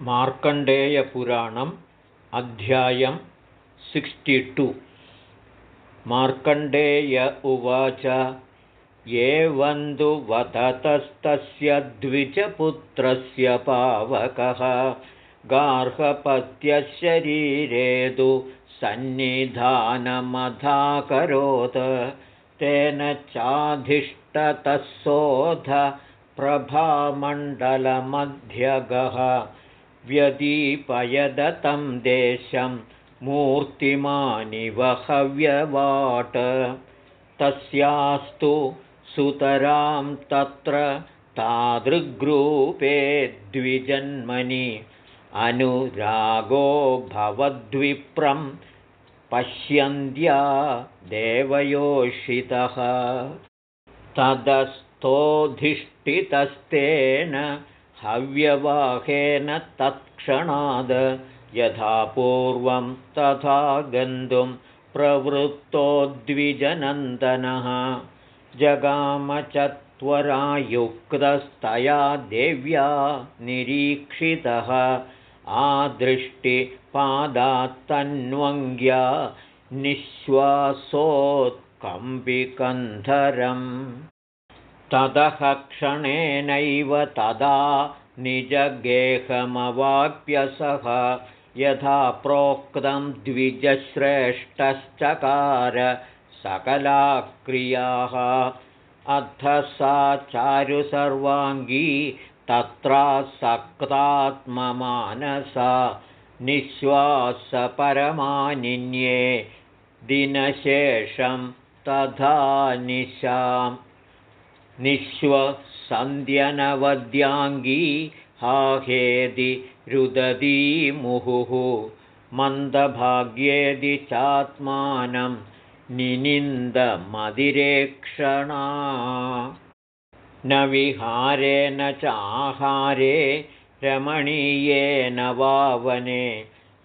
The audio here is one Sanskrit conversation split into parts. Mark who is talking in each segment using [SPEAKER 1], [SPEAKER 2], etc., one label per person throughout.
[SPEAKER 1] मार्कण्डेयपुराणम् अध्यायं सिक्स्टि मार्कण्डेय उवाच वधतस्तस्य द्विजपुत्रस्य पावकः गार्हपत्यशरीरेदु सन्निधानमधाकरोत्। तेन चाधिष्ठतः प्रभामण्डलमध्यगः व्यदीपयदतं देशं मूर्तिमानिव हव्यवाट तस्यास्तु सुतरां तत्र तादृग्रूपे द्विजन्मनि। अनुरागो भवद्विप्रं पश्यन्त्या देवयोषितः। तदस्थोऽधिष्ठितस्तेन हव्यवाहेन तत्क्षणाद् यथा पूर्वं तथा गन्तुं प्रवृत्तो द्विजनन्दनः जगामचत्वरायुक्तस्तया देव्या निरीक्षितः। आदृष्टिपादात्तन्वङ्ग्या निःश्वासोत्कम्बिकन्धरम् ततः क्षणेनैव तदा निजगेहमवाप्यसः यथा प्रोक्तं द्विजश्रेष्ठश्चकार सकलाक्रियाः। अथ सा चारुसर्वाङ्गी तत्रासक्तात्ममानसा निःश्वासपरमानिन्ये दिनशेषं तथा निशाम् निःश्वसन्ध्यनवद्याङ्गी हाहेदि रुदती मुहुः मन्दभाग्येदि चात्मानं निनिन्दमदिरेक्षणा न विहारेण चाहारे रमणीयेन वावने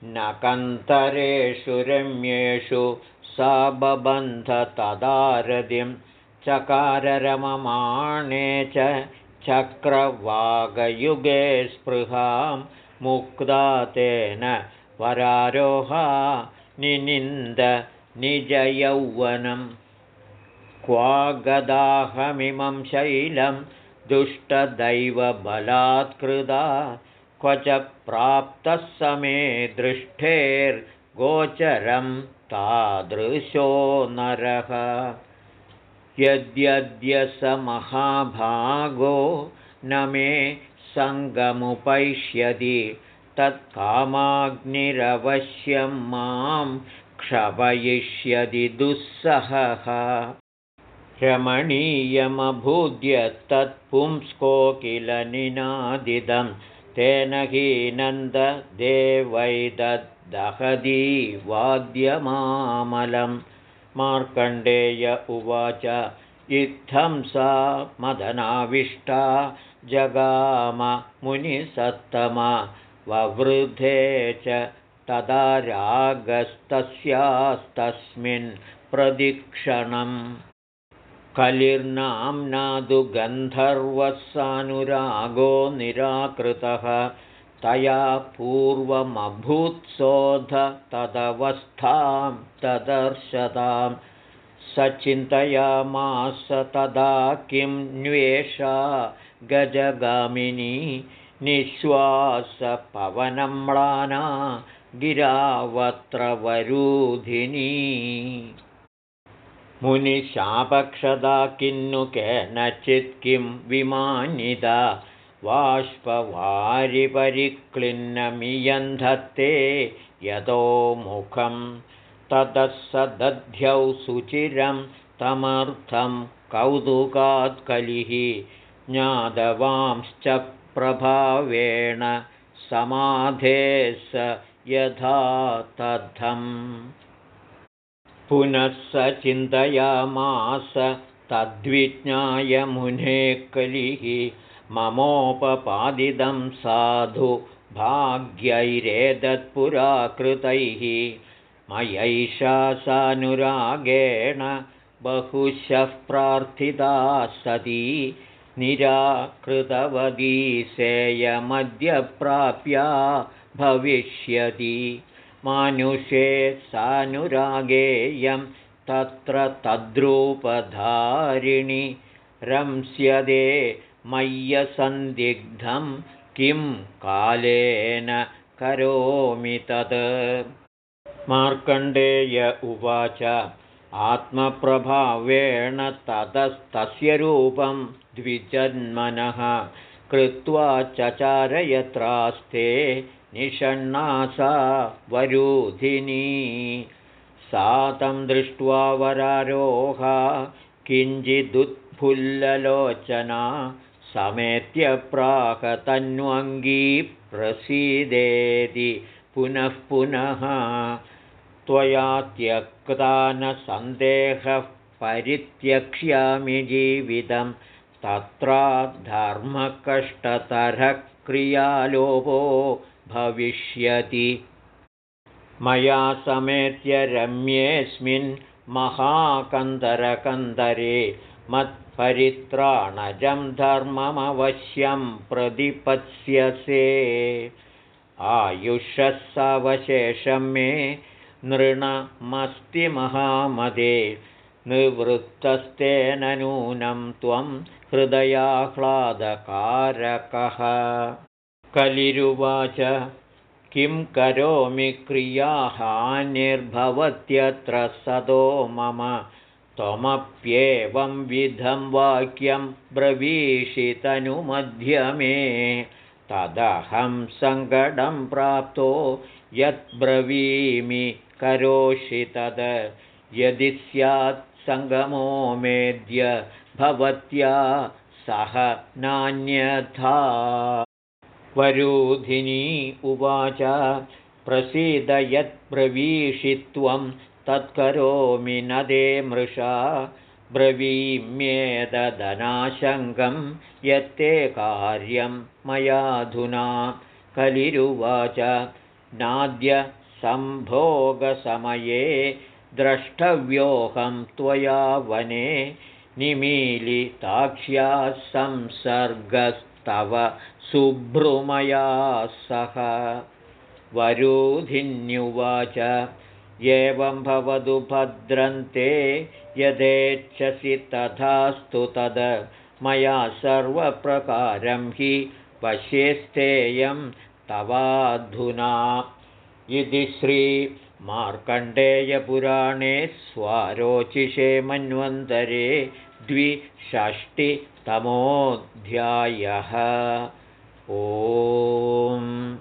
[SPEAKER 1] न कन्तरेषु रम्येषु सा बबन्ध तदारदिम् चकाररममाणे च चक्रवागयुगे स्पृहां मुक्ता तेन वरारोहा निनिन्द निजयौवनं क्वागदाहमिमं शैलं दुष्टदैवबलात्कृदा क्व च प्राप्तः समे दृष्टेर्गोचरं तादृशो नरः यद्यद्य स महाभागो न मे सङ्गमुपैष्यति तत्कामाग्निरवश्यं मां क्षपयिष्यति दुःसहः। रमणीयमभूद्य तत्पुंस्को किल निनादिदं तेन हीनन्ददेवैदहदी वाद्यमामलम् मार्कण्डेय उवाच। इत्थं सा मदनाविष्टा जगाम मुनिसत्तमा। ववृधे च तदा रागस्तस्यास्तस्मिन् प्रदिक्षणम्। गन्धर्वः सानुरागो निराकृतः तया पूर्वमभूत्सोध तदवस्थां तदर्शतां। स चिन्तयामास तदा किं न्वेषा गजगामिनी निःश्वासपवनम्लाना गिरावत्रवरूधिनी। मुनिशापक्षदा किन्नु केनचित् किं विमानिता बाष्पवारिपरिक्लिन्नमियन्धत्ते यतो मुखं ततः स दध्यौ सुचिरं तमर्थं कौतुकात्कलिः ज्ञातवांश्च प्रभावेण समाधे स यथा तद्धम् पुनः स चिन्तयामास तद्विज्ञाय मुने कलिः ममोपपादिदं साधु भाग्यैरेदत्पुरा कृतैः मयैषा सानुरागेण बहुशः प्रार्थिता सती। निराकृतवती सेयमद्यप्राप्या भविष्यति। मानुषे सानुरागेयं तत्र तद्रूपधारिणि रंस्यदे मय्यसन्दिग्धं किं कालेन करोमि तत्? मार्कण्डेय उवाच आत्मप्रभावेण ततस्तस्य रूपं द्विजन्मनः कृत्वा चचारयत्रास्ते निषण्णासा वरूधिनी। सा तं दृष्ट्वा वरारोहा किञ्चिदुत्फुल्ललोचना समेत्य प्राकतन्वङ्गी प्रसीदेति पुनः पुनः त्वया त्यक्ता न सन्देहः परित्यक्ष्यामि जीवितं। तत्रा धर्मकष्टतरः क्रियालोपो भविष्यति। मया समेत्य रम्येऽस्मिन् महाकन्दरकन्दरे मत्परित्राणजं धर्ममवश्यं प्रतिपत्स्यसे। आयुषः सवशेषं मे नृणमस्ति महामदे। निवृत्तस्तेन नूनं त्वं हृदयाह्लादकारकः। कलिरुवाच किं करोमि क्रियाहानिर्भवत्यत्र सदो मम त्वमप्येवं विधं वाक्यं ब्रवीषितनुमध्यमे। तदहं सङ्कटं प्राप्तो यद्ब्रवीमि करोषि तद्। यदि स्यात् सङ्गमो मेद्य भवत्या सह नान्यथा। वरूधिनी उवाच प्रसीद यत्ब्रवीषित्वं तत्करोमि न दे मृषा ब्रवीम्येतदनाशङ्कं यत्ते कार्यं मयाधुना कलिरुवाच नाद्य सम्भोगसमये द्रष्टव्योऽहं त्वया वने निमीलिताक्ष्या संसर्गस्तव सुभ्रुमया सह। वरूधिन्युवाच एवं भवतु भद्रन्ते यथेच्छसि तथास्तु तद्। मया सर्वप्रकारं हि पश्येस्तेयं तवाधुना। इति श्रीमार्कण्डेयपुराणे स्वारोचिषे मन्वन्तरे द्विषष्टितमोऽध्यायः। ओम्